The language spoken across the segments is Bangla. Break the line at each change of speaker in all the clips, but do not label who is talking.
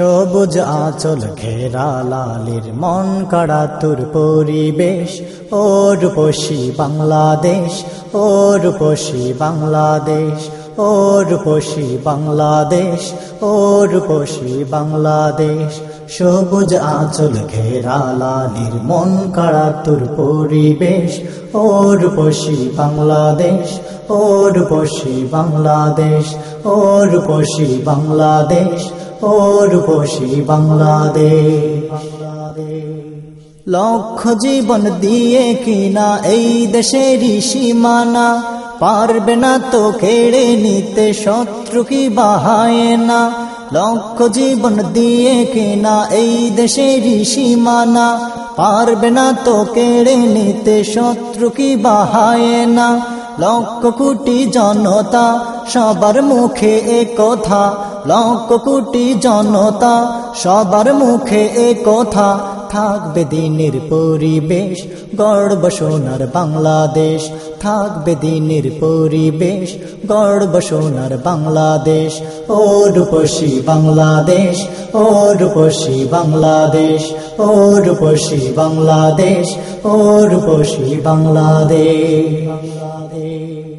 সবুজ আচল ঘেরা লালির মন কাড়া তোর পরিবেশ। ও রূপসী বাংলাদেশ, ও রূপসী বাংলাদেশ, ও রূপসী বাংলাদেশ, ও রূপসী বাংলাদেশ। সবুজ আচল ঘেরা লালির মন কাড়া তোর পরিবেশ। ও রূপসী বাংলাদেশ, ও রূপসী বাংলাদেশ, ও রূপসী বাংলাদেশ। ও বাংলাদেশ। লক্ষ জীবন দিয়ে কিনা এই দেশেরই সীমানা, পারবে না তো কেড়ে নিতে শত্রু কি বাহায় না। লক্ষ জীবন দিয়ে কিনা এই দেশেরই সীমানা, পারবে না তো কেড়ে নিতে শত্রু কি বাহায় না। লক্ষ কোটি জনতা সবার মুখে এ কথা লক্ষ কোটি জনতা, সবার মুখে এ কথা। থাকবে দিনের পরিবেশ, গর্ব সোনার বাংলাদেশ। থাকবে দিনের পরিবেশ, গর্ব সোনার বাংলাদেশ। ও রূপসী বাংলাদেশ, ও রূপসী বাংলাদেশ। ও রূপসী বাংলাদেশ, ও রূপসী বাংলাদেশ।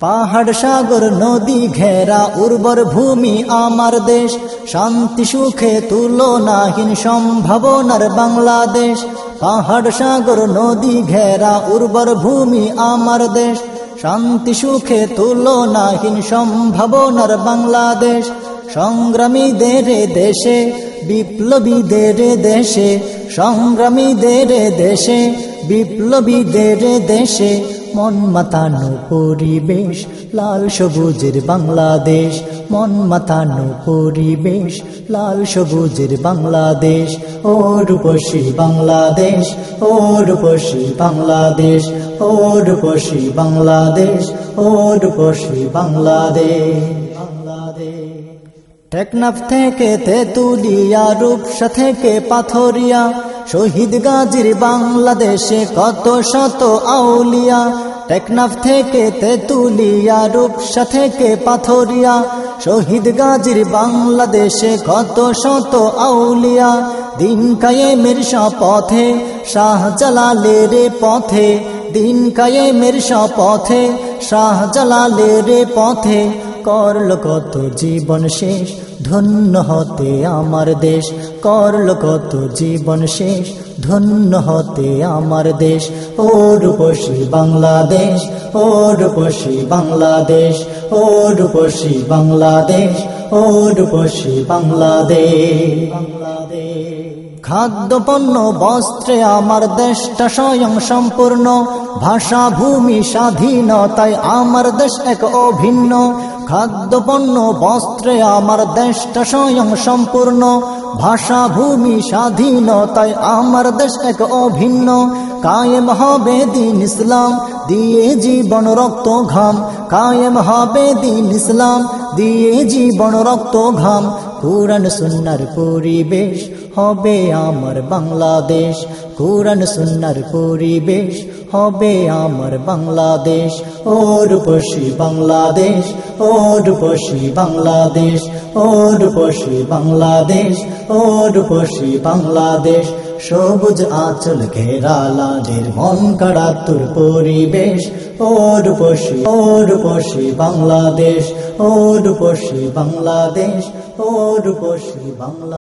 পাহাড় সাগর, নদী ঘেরা, উর্বর ভূমি আমার দেশ। শান্তি সুখে তুলনাহীন সম্ভাবনার বাংলাদেশ। পাহাড় সাগর, নদী ঘেরা, উর্বর ভূমি আমার দেশ। শান্তি সুখে তুলনাহীন সম্ভাবনার বাংলাদেশ। সংগ্রামীদের দেশে, বিপ্লবীদের দেশে। সংগ্রামীদের দেশে, বিপ্লবীদের দেশে। মন মাতানো পরিবেশ, লাল সবুজের বাংলাদেশ। মন মাতানো পরিবেশ, লাল সবুজের বাংলাদেশ। ও রূপসী বাংলাদেশ, ও রূপসী বাংলাদেশ। ও রূপসী বাংলাদেশ, ও রূপসী বাংলাদেশ। বাংলাদেশ টেকনাফ থেকে তেতুলিয়া, রূপসা থেকে পাথরিয়া। শহীদ গাজীর বাংলাদেশে কত শত আউলিয়া। টেকনাফ থেকে তেতুলিয়া রূপসা থেকে পাথরিয়া, শহীদ গাজীর বাংলাদেশে কত শত আউলিয়া। দিন কায়েমের পথে শাহজালালের পথে, দিন কায়েমের পথে শাহজালালের পথে করল কত জীবন শেষ, ধন্য হতে আমার দেশ। করল কত জীবন শেষ, ধন্য হতে আমার দেশ। ও রূপসী বাংলাদেশ, ও রূপসী বাংলাদেশ, ও রূপসী বাংলাদেশ, ও রূপসী বাংলাদেশ। বাংলাদেশ খাদ্য পণ্য বস্ত্রে আমার দেশটা স্বয়ং সম্পূর্ণ। ভাষা ভূমি স্বাধীনতায় আমার দেশ এক অভিন্ন। খাদ্য, পণ্য, বস্ত্রে আমার দেশটা স্বয়ং সম্পূর্ণ। ভাষা ভূমি স্বাধীনতায় আমার দেশ এক অভিন্ন। কায়েম হবে দিন ইসলাম, দিয়ে জীবন রক্ত ঘাম। কায়েম হবে দিন ইসলাম, দিয়ে জীবন রক্ত ঘাম। কোরআন, সুন্নার পরিবেশ হবে আমার বাংলাদেশ। কোরআন, সুন্নার পরিবেশ হবে আমার বাংলাদেশ। ও রূপসী বাংলাদেশ, ও রূপসী বাংলাদেশ, ও রূপসী বাংলাদেশ, ও রূপসী বাংলাদেশ। সবুজ আচল ঘেরা লালের মন কাড়া পরিবেশ। ও রূপসী ও রূপসী বাংলাদেশ, ও রূপসী বাংলাদেশ, ও রূপসী বাংলা